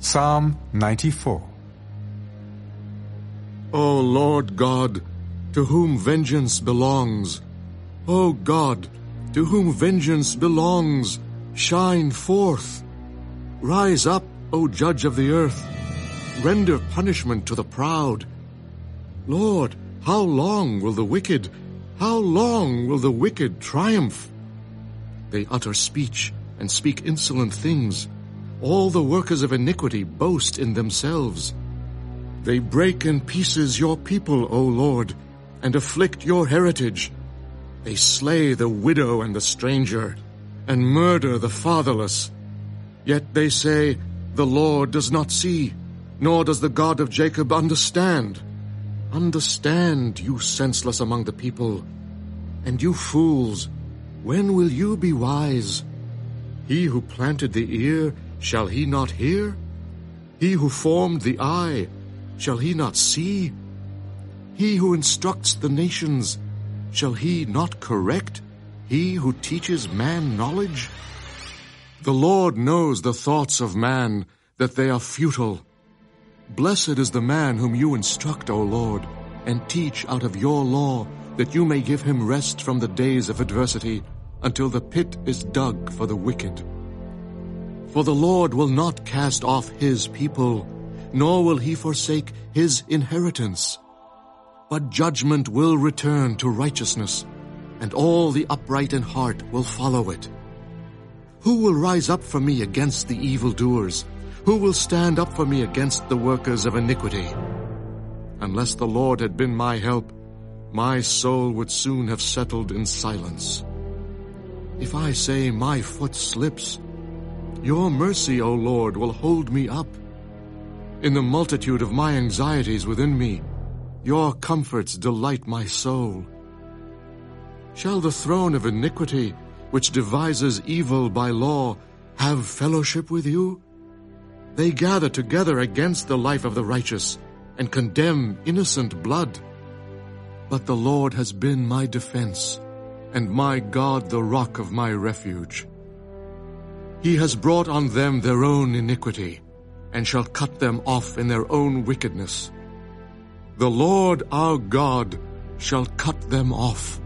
Psalm 94 O Lord God, to whom vengeance belongs, O God, to whom vengeance belongs, shine forth. Rise up, O Judge of the earth. Render punishment to the proud. Lord, how long will the wicked, how long will the wicked triumph? They utter speech and speak insolent things. All the workers of iniquity boast in themselves. They break in pieces your people, O Lord, and afflict your heritage. They slay the widow and the stranger, and murder the fatherless. Yet they say, The Lord does not see, nor does the God of Jacob understand. Understand, you senseless among the people, and you fools, when will you be wise? He who planted the ear, shall he not hear? He who formed the eye, shall he not see? He who instructs the nations, shall he not correct? He who teaches man knowledge? The Lord knows the thoughts of man, that they are futile. Blessed is the man whom you instruct, O Lord, and teach out of your law, that you may give him rest from the days of adversity, until the pit is dug for the wicked. For the Lord will not cast off his people, nor will he forsake his inheritance. But judgment will return to righteousness, and all the upright in heart will follow it. Who will rise up for me against the evildoers? Who will stand up for me against the workers of iniquity? Unless the Lord had been my help, my soul would soon have settled in silence. If I say my foot slips, your mercy, O Lord, will hold me up. In the multitude of my anxieties within me, your comforts delight my soul. Shall the throne of iniquity, which devises evil by law, have fellowship with you? They gather together against the life of the righteous, and condemn innocent blood. But the Lord has been my defense and my God the rock of my refuge. He has brought on them their own iniquity, and shall cut them off in their own wickedness. The Lord our God shall cut them off.